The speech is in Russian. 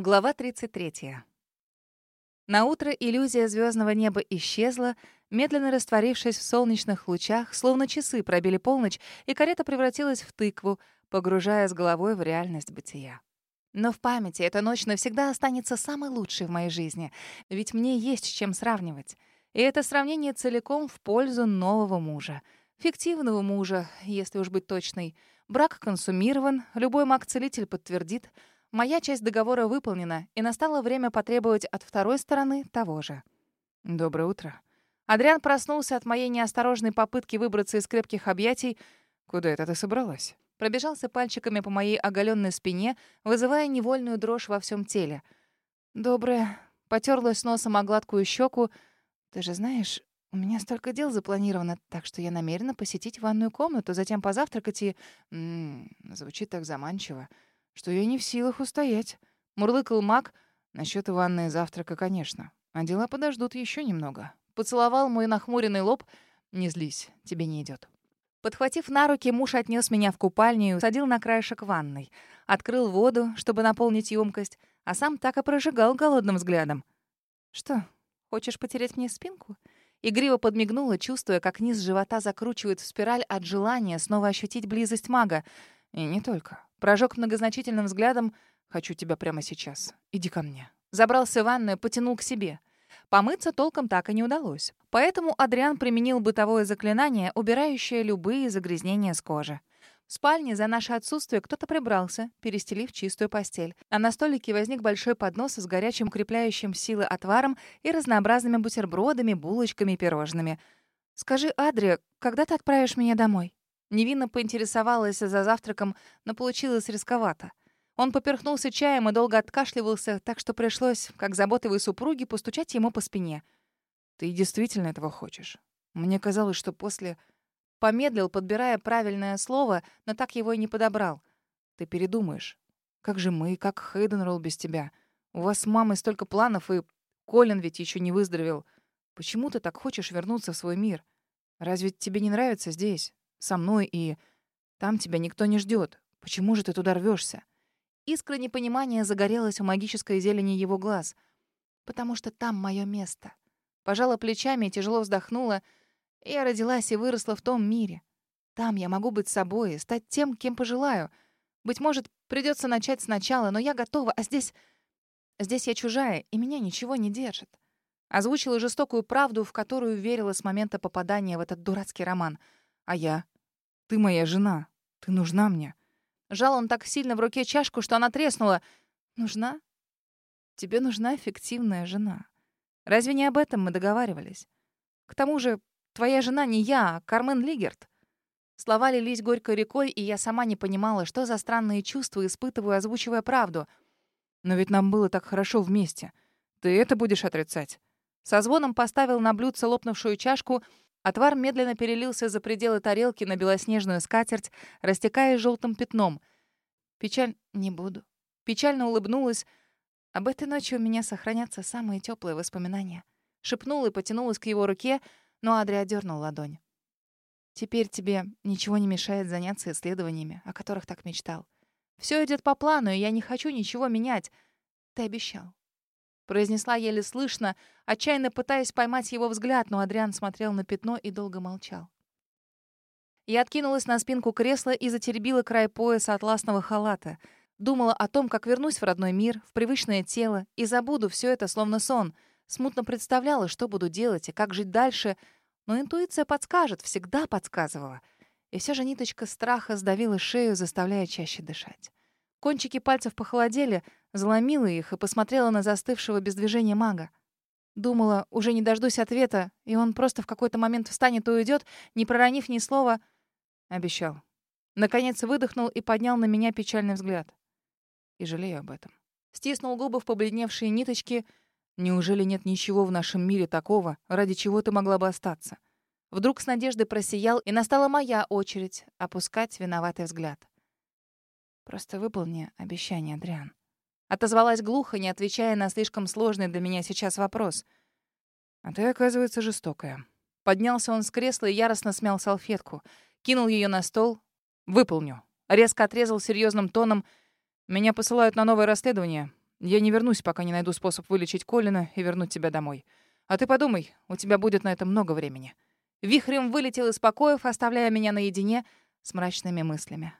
Глава 33. На утро иллюзия звездного неба исчезла, медленно растворившись в солнечных лучах, словно часы пробили полночь, и карета превратилась в тыкву, погружая с головой в реальность бытия. Но в памяти эта ночь навсегда останется самой лучшей в моей жизни, ведь мне есть с чем сравнивать. И это сравнение целиком в пользу нового мужа. Фиктивного мужа, если уж быть точной. Брак консумирован, любой маг-целитель подтвердит — Моя часть договора выполнена, и настало время потребовать от второй стороны того же. Доброе утро. Адриан проснулся от моей неосторожной попытки выбраться из крепких объятий. Куда это ты собралась? Пробежался пальчиками по моей оголенной спине, вызывая невольную дрожь во всем теле. Доброе. Потерлась носом о гладкую щеку. Ты же знаешь, у меня столько дел запланировано, так что я намерена посетить ванную комнату, затем позавтракать и... М -м, звучит так заманчиво что я не в силах устоять. Мурлыкал маг. Насчет ванны и завтрака, конечно. А дела подождут еще немного. Поцеловал мой нахмуренный лоб. Не злись, тебе не идет. Подхватив на руки, муж отнес меня в купальню и садил на краешек ванной. Открыл воду, чтобы наполнить емкость, а сам так и прожигал голодным взглядом. «Что, хочешь потерять мне спинку?» Игриво подмигнула, чувствуя, как низ живота закручивает в спираль от желания снова ощутить близость мага. И не только. Прожег многозначительным взглядом «Хочу тебя прямо сейчас. Иди ко мне». Забрался в ванную, потянул к себе. Помыться толком так и не удалось. Поэтому Адриан применил бытовое заклинание, убирающее любые загрязнения с кожи. В спальне за наше отсутствие кто-то прибрался, перестелив чистую постель. А на столике возник большой поднос с горячим укрепляющим силы отваром и разнообразными бутербродами, булочками и пирожными. «Скажи, Адри, когда ты отправишь меня домой?» Невинно поинтересовалась за завтраком, но получилось рисковато. Он поперхнулся чаем и долго откашливался, так что пришлось, как заботливой супруге, постучать ему по спине. «Ты действительно этого хочешь? Мне казалось, что после...» Помедлил, подбирая правильное слово, но так его и не подобрал. «Ты передумаешь. Как же мы, как Хейденролл без тебя? У вас с мамой столько планов, и Колин ведь еще не выздоровел. Почему ты так хочешь вернуться в свой мир? Разве тебе не нравится здесь?» Со мной, и там тебя никто не ждет. Почему же ты туда рвешься? Искра непонимания загорелась у магической зелени его глаз. «Потому что там мое место». Пожала плечами и тяжело вздохнула. Я родилась и выросла в том мире. Там я могу быть собой, стать тем, кем пожелаю. Быть может, придется начать сначала, но я готова, а здесь... Здесь я чужая, и меня ничего не держит. Озвучила жестокую правду, в которую верила с момента попадания в этот дурацкий роман — а я? Ты моя жена. Ты нужна мне. Жал он так сильно в руке чашку, что она треснула. Нужна? Тебе нужна эффективная жена. Разве не об этом мы договаривались? К тому же, твоя жена не я, а Кармен Лигерт. Слова лились горькой рекой, и я сама не понимала, что за странные чувства испытываю, озвучивая правду. Но ведь нам было так хорошо вместе. Ты это будешь отрицать? Со звоном поставил на блюдце лопнувшую чашку — Отвар медленно перелился за пределы тарелки на белоснежную скатерть, растекаясь желтым пятном. Печаль... Не буду. Печально улыбнулась. Об этой ночи у меня сохранятся самые теплые воспоминания. Шепнула и потянулась к его руке, но Адри одернул ладонь. Теперь тебе ничего не мешает заняться исследованиями, о которых так мечтал. Все идет по плану, и я не хочу ничего менять. Ты обещал произнесла еле слышно, отчаянно пытаясь поймать его взгляд, но Адриан смотрел на пятно и долго молчал. Я откинулась на спинку кресла и затеребила край пояса атласного халата. Думала о том, как вернусь в родной мир, в привычное тело, и забуду все это словно сон. Смутно представляла, что буду делать и как жить дальше, но интуиция подскажет, всегда подсказывала. И все же ниточка страха сдавила шею, заставляя чаще дышать. Кончики пальцев похолодели, заломила их и посмотрела на застывшего без движения мага. Думала, уже не дождусь ответа, и он просто в какой-то момент встанет и уйдет, не проронив ни слова. Обещал. Наконец выдохнул и поднял на меня печальный взгляд. И жалею об этом. Стиснул губы в побледневшие ниточки. Неужели нет ничего в нашем мире такого, ради чего ты могла бы остаться? Вдруг с надеждой просиял, и настала моя очередь опускать виноватый взгляд. Просто выполни обещание, Адриан. Отозвалась глухо, не отвечая на слишком сложный для меня сейчас вопрос. «А ты, оказывается, жестокая». Поднялся он с кресла и яростно смял салфетку. Кинул ее на стол. «Выполню». Резко отрезал серьезным тоном. «Меня посылают на новое расследование. Я не вернусь, пока не найду способ вылечить Колина и вернуть тебя домой. А ты подумай, у тебя будет на это много времени». Вихрем вылетел из покоев, оставляя меня наедине с мрачными мыслями.